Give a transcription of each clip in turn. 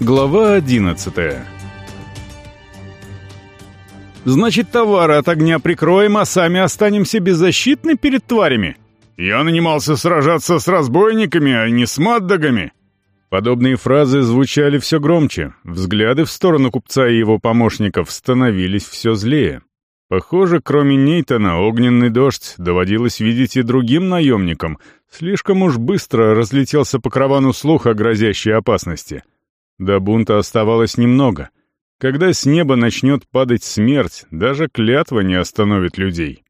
Глава одиннадцатая «Значит, товары от огня прикроем, а сами останемся беззащитны перед тварями?» «Я нанимался сражаться с разбойниками, а не с маддагами!» Подобные фразы звучали все громче, взгляды в сторону купца и его помощников становились все злее. Похоже, кроме Нейтона, огненный дождь доводилось видеть и другим наемникам. Слишком уж быстро разлетелся по каравану слух о грозящей опасности. До бунта оставалось немного. Когда с неба начнет падать смерть, даже клятва не остановит людей.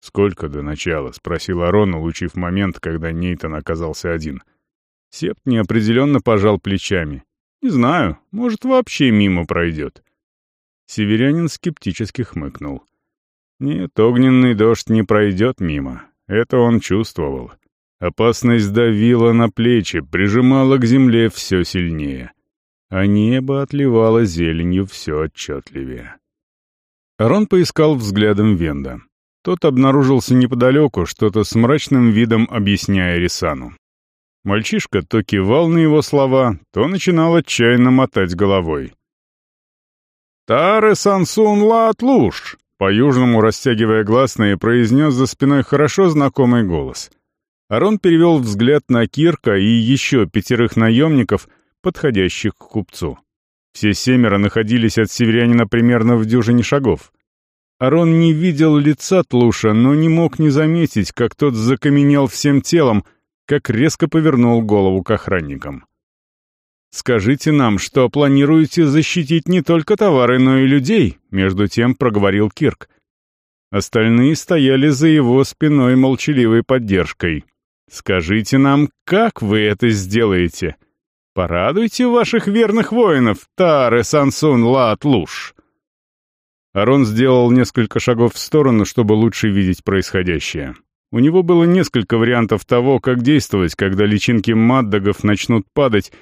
«Сколько до начала?» — спросил Арон, улучив момент, когда Нейтон оказался один. Септ неопределенно пожал плечами. «Не знаю, может, вообще мимо пройдет». Северянин скептически хмыкнул. Нет, огненный дождь не пройдет мимо. Это он чувствовал. Опасность давила на плечи, прижимала к земле все сильнее. А небо отливало зеленью все отчетливее. Арон поискал взглядом Венда. Тот обнаружился неподалеку, что-то с мрачным видом объясняя Рисану. Мальчишка то кивал на его слова, то начинал отчаянно мотать головой. «Тары Сансун Лаатлуш!» По-южному, растягивая гласные, произнес за спиной хорошо знакомый голос. Арон перевел взгляд на Кирка и еще пятерых наемников, подходящих к купцу. Все семеро находились от северянина примерно в дюжине шагов. Арон не видел лица Тлуша, но не мог не заметить, как тот закаменел всем телом, как резко повернул голову к охранникам. «Скажите нам, что планируете защитить не только товары, но и людей», — между тем проговорил Кирк. Остальные стояли за его спиной молчаливой поддержкой. «Скажите нам, как вы это сделаете? Порадуйте ваших верных воинов, Тары Сансун Лаат Луш». Арон сделал несколько шагов в сторону, чтобы лучше видеть происходящее. У него было несколько вариантов того, как действовать, когда личинки маддагов начнут падать,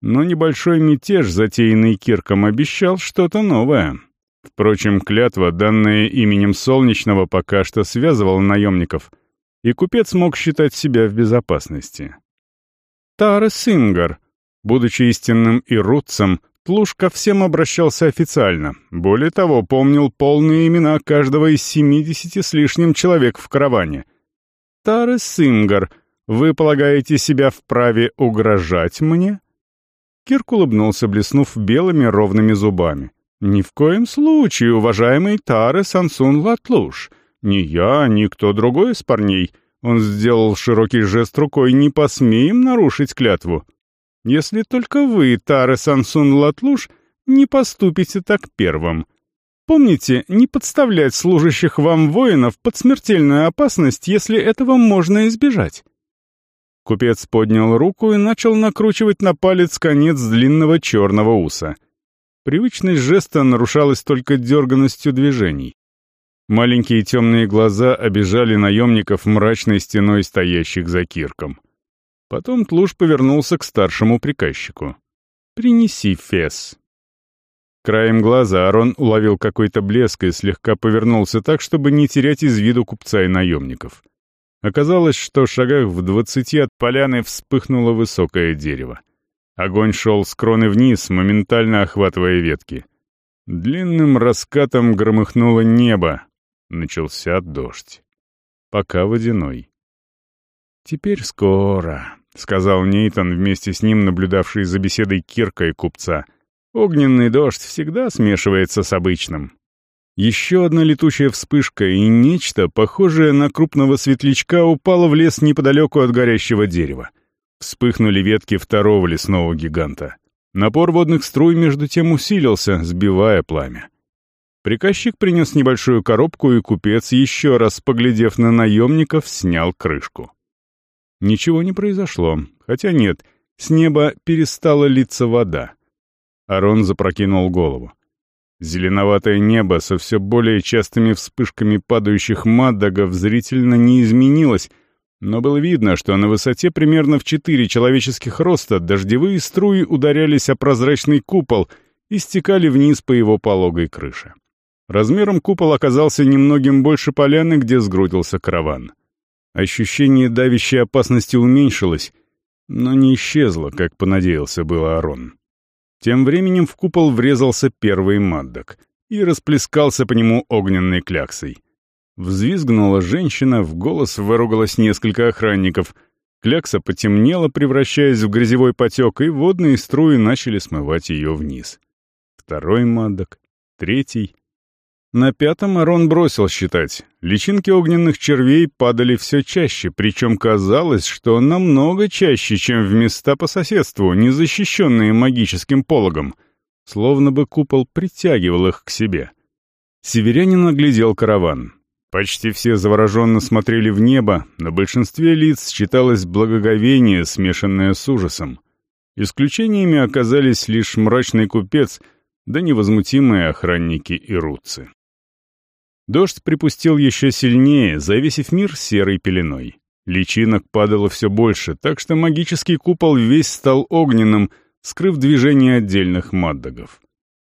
но небольшой мятеж, затеянный Кирком, обещал что-то новое. Впрочем, клятва, данная именем Солнечного, пока что связывала наемников, и купец мог считать себя в безопасности. Тара Сингар, будучи истинным ирутцем, Тлуш ко всем обращался официально. Более того, помнил полные имена каждого из семидесяти с лишним человек в караване. Тара Сингар, вы полагаете себя вправе угрожать мне?» Кирк улыбнулся, блеснув белыми ровными зубами. «Ни в коем случае, уважаемый Таре Сансун Латлуш. Ни я, ни кто другой из парней». Он сделал широкий жест рукой. «Не посмеем нарушить клятву. Если только вы, Таре Сансун Латлуш, не поступите так первым. Помните, не подставлять служащих вам воинов под смертельную опасность, если этого можно избежать. Купец поднял руку и начал накручивать на палец конец длинного черного уса. Привычность жеста нарушалась только дерганностью движений. Маленькие темные глаза обижали наемников мрачной стеной стоящих за кирком. Потом Тлуш повернулся к старшему приказчику. «Принеси фес». Краем глаза Арон уловил какой-то блеск и слегка повернулся так, чтобы не терять из виду купца и наемников. Оказалось, что в шагах в двадцати от поляны вспыхнуло высокое дерево. Огонь шел с кроны вниз, моментально охватывая ветки. Длинным раскатом громыхнуло небо. Начался дождь. Пока водяной. «Теперь скоро», — сказал Нейтон, вместе с ним наблюдавший за беседой Кирка и купца. «Огненный дождь всегда смешивается с обычным. Еще одна летучая вспышка, и нечто, похожее на крупного светлячка, упало в лес неподалеку от горящего дерева. Вспыхнули ветки второго лесного гиганта. Напор водных струй между тем усилился, сбивая пламя. Приказчик принес небольшую коробку, и купец, еще раз поглядев на наемников, снял крышку. Ничего не произошло, хотя нет, с неба перестала литься вода. Арон запрокинул голову. Зеленоватое небо со все более частыми вспышками падающих маддагов зрительно не изменилось, но было видно, что на высоте примерно в четыре человеческих роста дождевые струи ударялись о прозрачный купол и стекали вниз по его пологой крыше. Размером купол оказался немногим больше поляны, где сгрудился караван. Ощущение давящей опасности уменьшилось, но не исчезло, как понадеялся был Арон. Тем временем в купол врезался первый маддок и расплескался по нему огненной кляксой. Взвизгнула женщина, в голос выругалось несколько охранников. Клякса потемнела, превращаясь в грязевой потек, и водные струи начали смывать ее вниз. Второй маддок, третий. На пятом Арон бросил считать. Личинки огненных червей падали все чаще, причем казалось, что намного чаще, чем в места по соседству, не защищенные магическим пологом. Словно бы купол притягивал их к себе. Северянин оглядел караван. Почти все завороженно смотрели в небо, на большинстве лиц читалось благоговение, смешанное с ужасом. Исключениями оказались лишь мрачный купец да невозмутимые охранники и рутцы. Дождь припустил еще сильнее, завесив мир серой пеленой. Личинок падало все больше, так что магический купол весь стал огненным, скрыв движение отдельных маддагов.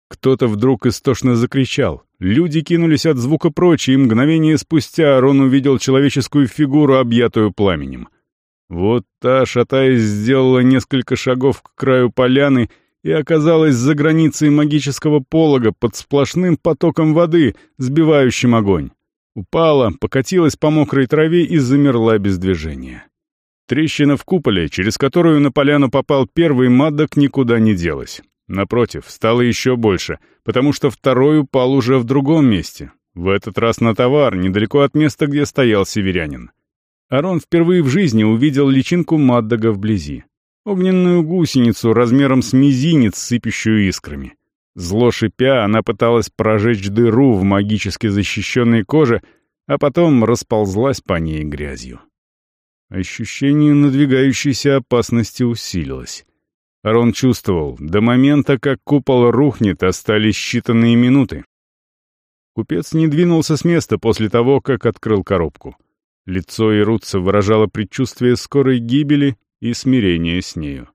Кто-то вдруг истошно закричал. Люди кинулись от звука прочь, и мгновение спустя Арон увидел человеческую фигуру, объятую пламенем. Вот та, шатаясь, сделала несколько шагов к краю поляны — и оказалась за границей магического полога под сплошным потоком воды, сбивающим огонь. Упала, покатилась по мокрой траве и замерла без движения. Трещина в куполе, через которую на поляну попал первый мадок, никуда не делась. Напротив, стало еще больше, потому что второй упал уже в другом месте. В этот раз на товар, недалеко от места, где стоял северянин. Арон впервые в жизни увидел личинку Маддага вблизи огненную гусеницу размером с мизинец, сыпящую искрами. Зло шипя, она пыталась прожечь дыру в магически защищенной коже, а потом расползлась по ней грязью. Ощущение надвигающейся опасности усилилось. Арон чувствовал, до момента, как купол рухнет, остались считанные минуты. Купец не двинулся с места после того, как открыл коробку. Лицо Ирутца выражало предчувствие скорой гибели и смирение с нею.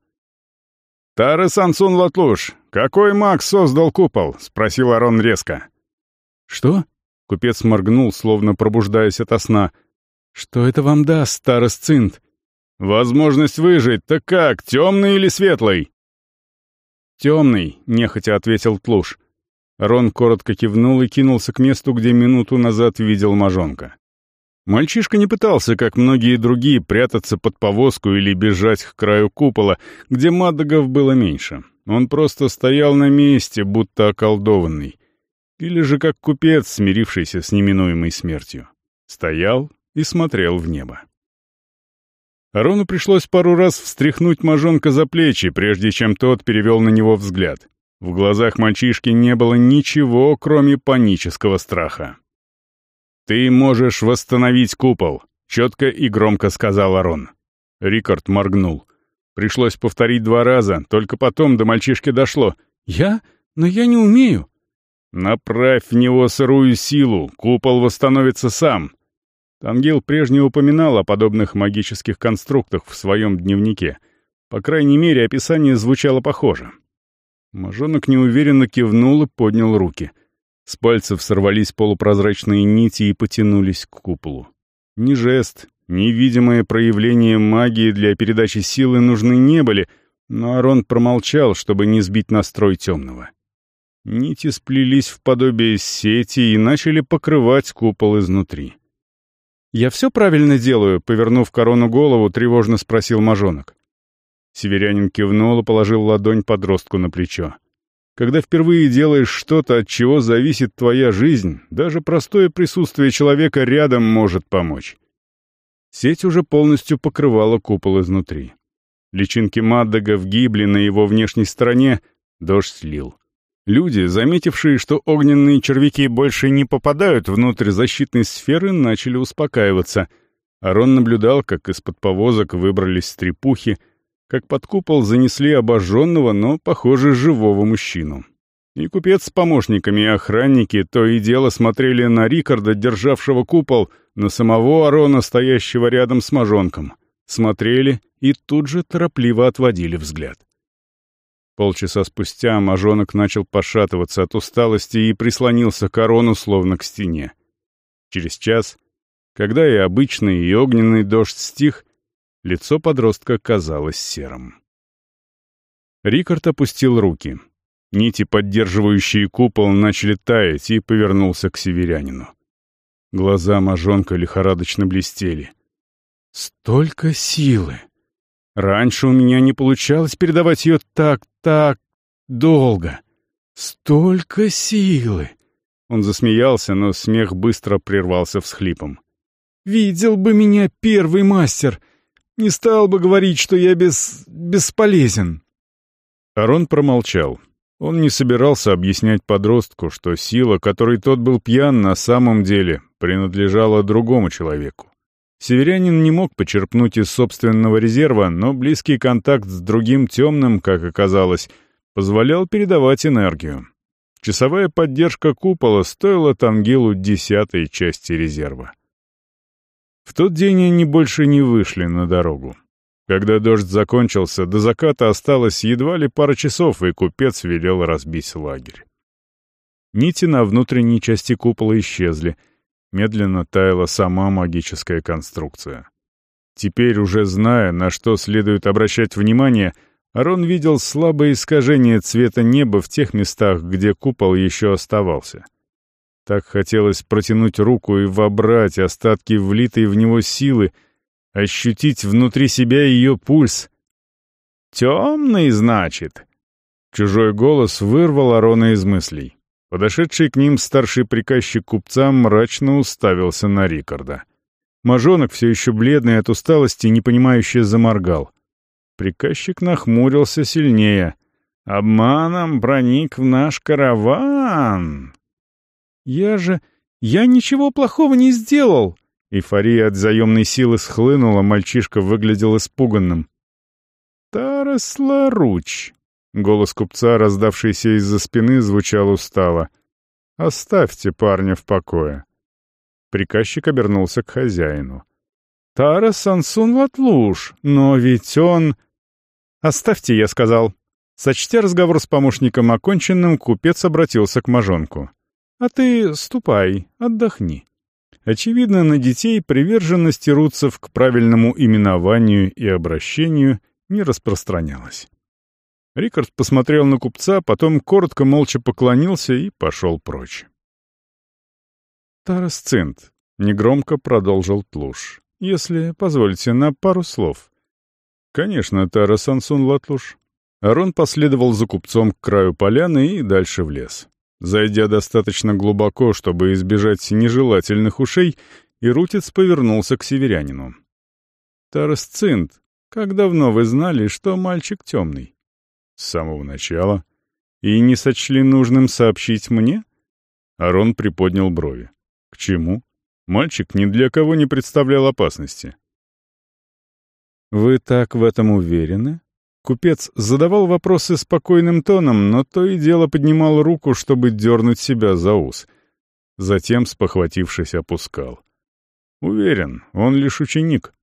«Тары Сансун Латлуш, какой маг создал купол?» — спросил Арон резко. «Что?» — купец моргнул, словно пробуждаясь ото сна. «Что это вам даст, старос Цинт?» «Возможность выжить, так как, темный или светлый?» «Темный», — нехотя ответил Тлуш. Рон коротко кивнул и кинулся к месту, где минуту назад видел мажонка. Мальчишка не пытался, как многие другие, прятаться под повозку или бежать к краю купола, где мадагов было меньше. Он просто стоял на месте, будто околдованный. Или же как купец, смирившийся с неминуемой смертью. Стоял и смотрел в небо. Арону пришлось пару раз встряхнуть мажонка за плечи, прежде чем тот перевел на него взгляд. В глазах мальчишки не было ничего, кроме панического страха. «Ты можешь восстановить купол», — четко и громко сказал Арон. Рикард моргнул. Пришлось повторить два раза, только потом до мальчишки дошло. «Я? Но я не умею». «Направь в него сырую силу, купол восстановится сам». Тангил прежне упоминал о подобных магических конструктах в своем дневнике. По крайней мере, описание звучало похоже. Мажонок неуверенно кивнул и поднял руки — с пальцев сорвались полупрозрачные нити и потянулись к куполу. Ни жест, ни видимое проявление магии для передачи силы нужны не были, но Арон промолчал, чтобы не сбить настрой темного. Нити сплелись в подобие сети и начали покрывать купол изнутри. «Я все правильно делаю?» — повернув корону голову, тревожно спросил мажонок. Северянин кивнул и положил ладонь подростку на плечо. Когда впервые делаешь что-то, от чего зависит твоя жизнь, даже простое присутствие человека рядом может помочь. Сеть уже полностью покрывала купол изнутри. Личинки Маддага вгибли на его внешней стороне, дождь слил. Люди, заметившие, что огненные червяки больше не попадают внутрь защитной сферы, начали успокаиваться. Арон наблюдал, как из-под повозок выбрались стрепухи, как под купол занесли обожженного, но, похоже, живого мужчину. И купец с помощниками и охранники то и дело смотрели на Рикарда, державшего купол, на самого Арона, стоящего рядом с мажонком. Смотрели и тут же торопливо отводили взгляд. Полчаса спустя мажонок начал пошатываться от усталости и прислонился к Арону словно к стене. Через час, когда и обычный, и огненный дождь стих, Лицо подростка казалось серым. Рикард опустил руки. Нити, поддерживающие купол, начали таять, и повернулся к северянину. Глаза мажонка лихорадочно блестели. «Столько силы! Раньше у меня не получалось передавать ее так, так долго. Столько силы!» Он засмеялся, но смех быстро прервался всхлипом. «Видел бы меня первый мастер! Не стал бы говорить, что я без... бесполезен!» Арон промолчал. Он не собирался объяснять подростку, что сила, которой тот был пьян, на самом деле принадлежала другому человеку. Северянин не мог почерпнуть из собственного резерва, но близкий контакт с другим темным, как оказалось, позволял передавать энергию. Часовая поддержка купола стоила Тангилу десятой части резерва. В тот день они больше не вышли на дорогу. Когда дождь закончился, до заката осталось едва ли пара часов, и купец велел разбить лагерь. Нити на внутренней части купола исчезли. Медленно таяла сама магическая конструкция. Теперь, уже зная, на что следует обращать внимание, Арон видел слабое искажение цвета неба в тех местах, где купол еще оставался. Так хотелось протянуть руку и вобрать остатки влитой в него силы, ощутить внутри себя ее пульс. «Темный, значит?» Чужой голос вырвал Арона из мыслей. Подошедший к ним старший приказчик купца мрачно уставился на Рикарда. Мажонок, все еще бледный от усталости, непонимающе заморгал. Приказчик нахмурился сильнее. «Обманом проник в наш караван!» «Я же... Я ничего плохого не сделал!» Эйфория от заемной силы схлынула, мальчишка выглядел испуганным. «Тарас Ларуч!» Голос купца, раздавшийся из-за спины, звучал устало. «Оставьте парня в покое». Приказчик обернулся к хозяину. «Тарас Сансун Латлуш, но ведь он...» «Оставьте», — я сказал. Сочтя разговор с помощником оконченным, купец обратился к мажонку. «А ты ступай, отдохни». Очевидно, на детей приверженность руцев к правильному именованию и обращению не распространялась. Рикард посмотрел на купца, потом коротко молча поклонился и пошел прочь. «Тарас Цинт», — негромко продолжил Тлуш, — «если позволите, на пару слов». «Конечно, Тарас Ансун Латлуш». Арон последовал за купцом к краю поляны и дальше в лес. Зайдя достаточно глубоко, чтобы избежать нежелательных ушей, Ирутец повернулся к северянину. «Тарас Цинт, как давно вы знали, что мальчик темный?» «С самого начала. И не сочли нужным сообщить мне?» Арон приподнял брови. «К чему? Мальчик ни для кого не представлял опасности». «Вы так в этом уверены?» Купец задавал вопросы спокойным тоном, но то и дело поднимал руку, чтобы дернуть себя за ус. Затем, спохватившись, опускал. Уверен, он лишь ученик.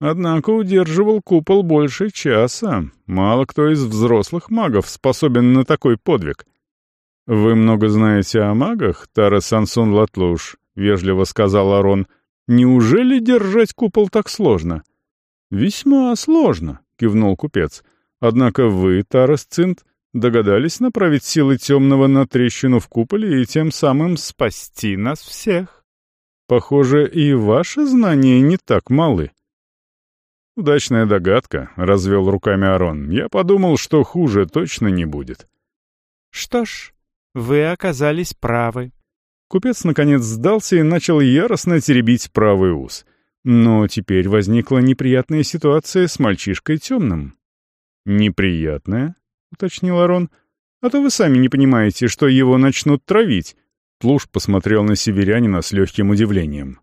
Однако удерживал купол больше часа. Мало кто из взрослых магов способен на такой подвиг. «Вы много знаете о магах, Тара Сансун Латлуш», — вежливо сказал Арон. «Неужели держать купол так сложно?» «Весьма сложно», — кивнул купец. «Однако вы, Тарас Цинт, догадались направить силы темного на трещину в куполе и тем самым спасти нас всех. Похоже, и ваши знания не так малы». «Удачная догадка», — развел руками Арон. «Я подумал, что хуже точно не будет». «Что ж, вы оказались правы». Купец наконец сдался и начал яростно теребить правый ус — но теперь возникла неприятная ситуация с мальчишкой темным. «Неприятная?» — уточнил Арон. «А то вы сами не понимаете, что его начнут травить». Тлуш посмотрел на северянина с легким удивлением.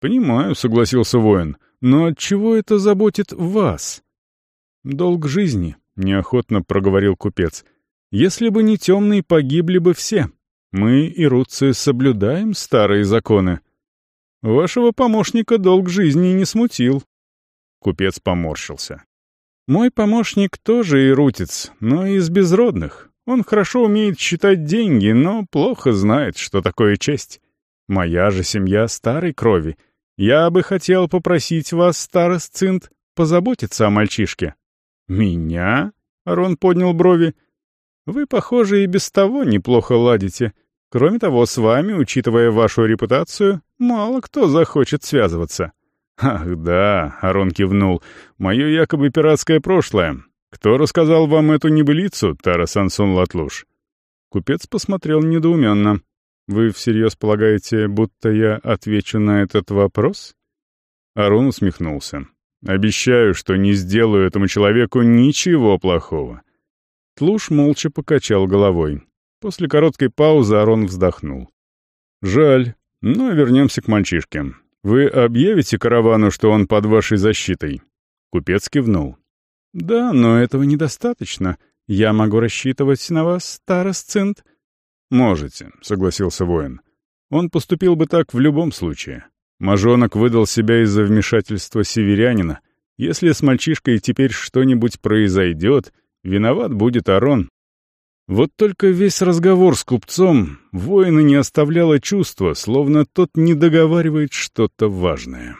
«Понимаю», — согласился воин, — «но от чего это заботит вас?» «Долг жизни», — неохотно проговорил купец. «Если бы не темный, погибли бы все. Мы, и ирутцы, соблюдаем старые законы». Вашего помощника долг жизни не смутил. Купец поморщился. Мой помощник тоже ирутец, но из безродных. Он хорошо умеет считать деньги, но плохо знает, что такое честь. Моя же семья старой крови. Я бы хотел попросить вас, старост Цинт, позаботиться о мальчишке. Меня? Арон поднял брови. Вы, похоже, и без того неплохо ладите. Кроме того, с вами, учитывая вашу репутацию, мало кто захочет связываться». «Ах, да», — Арон кивнул, — «мое якобы пиратское прошлое. Кто рассказал вам эту небылицу, Тара Сансон Латлуш?» Купец посмотрел недоуменно. «Вы всерьез полагаете, будто я отвечу на этот вопрос?» Арон усмехнулся. «Обещаю, что не сделаю этому человеку ничего плохого». Тлуш молча покачал головой. После короткой паузы Арон вздохнул. «Жаль, но вернемся к мальчишке. Вы объявите каравану, что он под вашей защитой?» Купец кивнул. «Да, но этого недостаточно. Я могу рассчитывать на вас, старосцинт?» «Можете», — согласился воин. «Он поступил бы так в любом случае. Мажонок выдал себя из-за вмешательства северянина. Если с мальчишкой теперь что-нибудь произойдет, виноват будет Арон. Вот только весь разговор с купцом воина не оставляло чувства, словно тот не договаривает что-то важное.